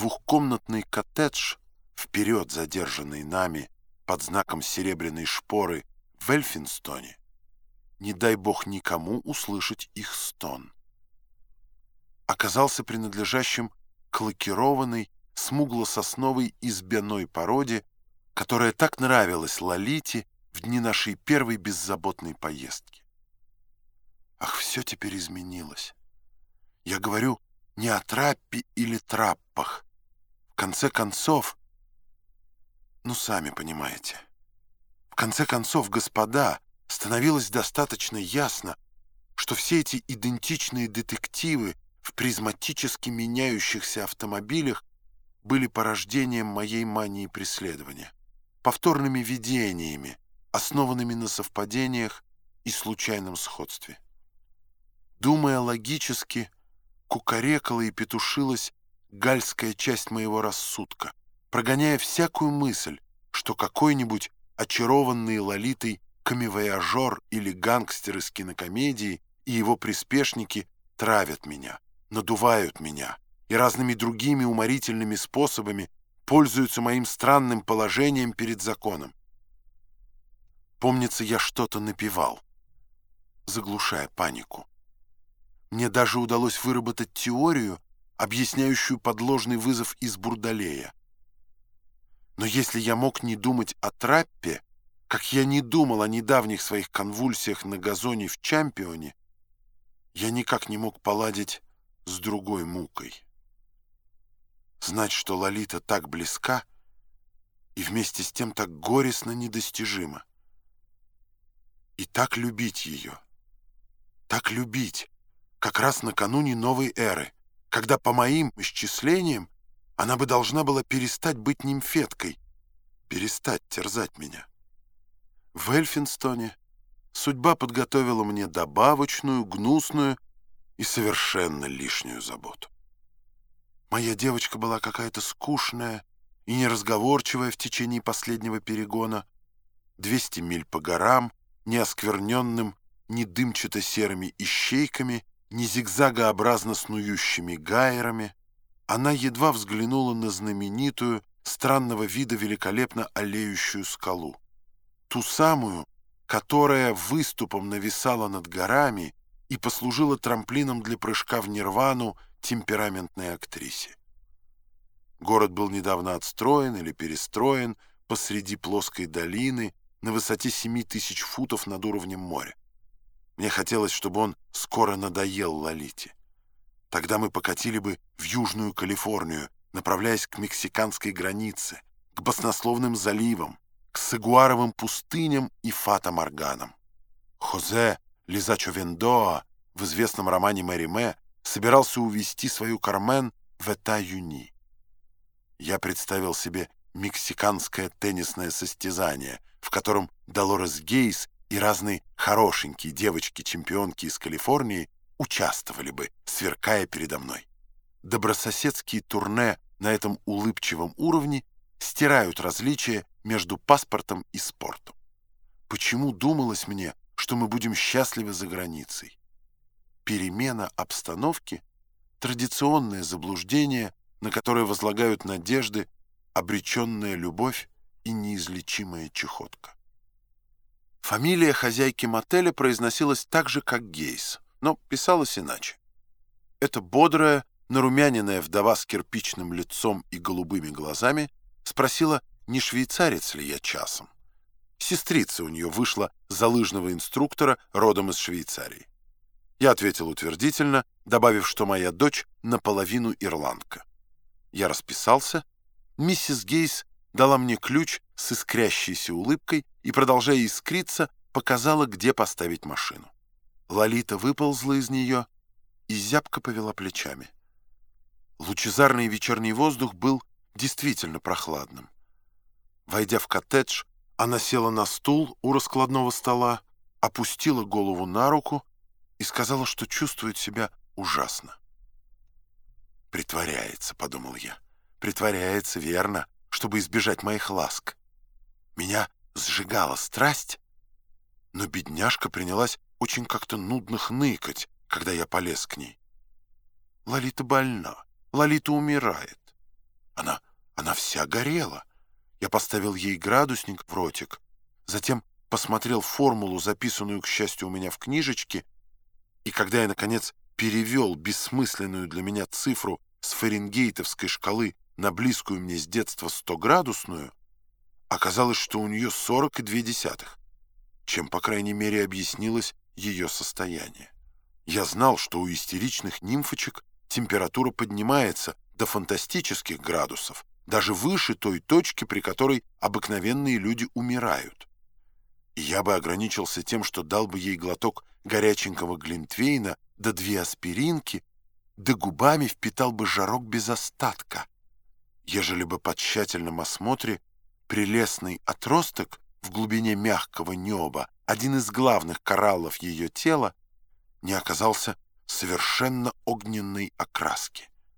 Двухкомнатный коттедж, вперед задержанный нами под знаком серебряной шпоры в Эльфинстоне, не дай бог никому услышать их стон, оказался принадлежащим к лакированной, смугло-сосновой избяной породе, которая так нравилась Лолите в дни нашей первой беззаботной поездки. Ах, все теперь изменилось. Я говорю не о траппе или траппах. Конце концов, ну, сами понимаете. В конце концов, господа, становилось достаточно ясно, что все эти идентичные детективы в призматически меняющихся автомобилях были порождением моей мании преследования, повторными видениями, основанными на совпадениях и случайном сходстве. Думая логически, кукарекала и петушилась гальская часть моего рассудка, прогоняя всякую мысль, что какой-нибудь очарованный лолитой камевояжер или гангстер из кинокомедии и его приспешники травят меня, надувают меня и разными другими уморительными способами пользуются моим странным положением перед законом. Помнится, я что-то напевал, заглушая панику. Мне даже удалось выработать теорию, объясняющую подложный вызов из бурдалея. Но если я мог не думать о траппе, как я не думал о недавних своих конвульсиях на газоне в Чампионе, я никак не мог поладить с другой мукой. Знать, что Лолита так близка и вместе с тем так горестно недостижима. И так любить ее, так любить, как раз накануне новой эры, когда, по моим исчислениям, она бы должна была перестать быть нимфеткой, перестать терзать меня. В Эльфинстоне судьба подготовила мне добавочную, гнусную и совершенно лишнюю заботу. Моя девочка была какая-то скучная и неразговорчивая в течение последнего перегона, 200 миль по горам, не оскверненным ни дымчато-серыми ищейками, ни зигзагообразно снующими гайерами, она едва взглянула на знаменитую, странного вида великолепно олеющую скалу. Ту самую, которая выступом нависала над горами и послужила трамплином для прыжка в нирвану темпераментной актрисе. Город был недавно отстроен или перестроен посреди плоской долины на высоте 7 тысяч футов над уровнем моря. Мне хотелось, чтобы он скоро надоел Лолите. Тогда мы покатили бы в Южную Калифорнию, направляясь к мексиканской границе, к баснословным заливам, к Сагуаровым пустыням и Фата-Морганам. Хозе Лизачо Вендоа в известном романе Мэри Мэ собирался увести свою Кармен в Эта-Юни. Я представил себе мексиканское теннисное состязание, в котором Долорес Гейс и разные хорошенькие девочки-чемпионки из Калифорнии участвовали бы, сверкая передо мной. Добрососедские турне на этом улыбчивом уровне стирают различия между паспортом и спортом. Почему думалось мне, что мы будем счастливы за границей? Перемена обстановки — традиционное заблуждение, на которое возлагают надежды, обреченная любовь и неизлечимая чехотка. Фамилия хозяйки мотеля произносилась так же, как Гейс, но писалась иначе. Эта бодрая, нарумяненная вдова с кирпичным лицом и голубыми глазами спросила, не швейцарец ли я часом. Сестрица у нее вышла за лыжного инструктора родом из Швейцарии. Я ответил утвердительно, добавив, что моя дочь наполовину ирландка. Я расписался. Миссис Гейс дала мне ключ с искрящейся улыбкой и, продолжая искриться, показала, где поставить машину. Лолита выползла из нее и зябко повела плечами. Лучезарный вечерний воздух был действительно прохладным. Войдя в коттедж, она села на стул у раскладного стола, опустила голову на руку и сказала, что чувствует себя ужасно. «Притворяется», — подумал я. «Притворяется, верно, чтобы избежать моих ласк. Меня сжигала страсть, но бедняжка принялась очень как-то нудно хныкать, когда я полез к ней. Лолита больна, Лолита умирает. Она, она вся горела. Я поставил ей градусник в ротик, затем посмотрел формулу, записанную, к счастью, у меня в книжечке, и когда я, наконец, перевел бессмысленную для меня цифру с фаренгейтовской шкалы на близкую мне с детства 100-градусную, оказалось, что у нее 42 десятых, чем, по крайней мере, объяснилось ее состояние. Я знал, что у истеричных нимфочек температура поднимается до фантастических градусов, даже выше той точки, при которой обыкновенные люди умирают. И я бы ограничился тем, что дал бы ей глоток горяченького глинтвейна да две аспиринки, да губами впитал бы жарок без остатка, ежели бы по тщательном осмотре прелестный отросток в глубине мягкого неба, один из главных кораллов ее тела, не оказался совершенно огненной окраски.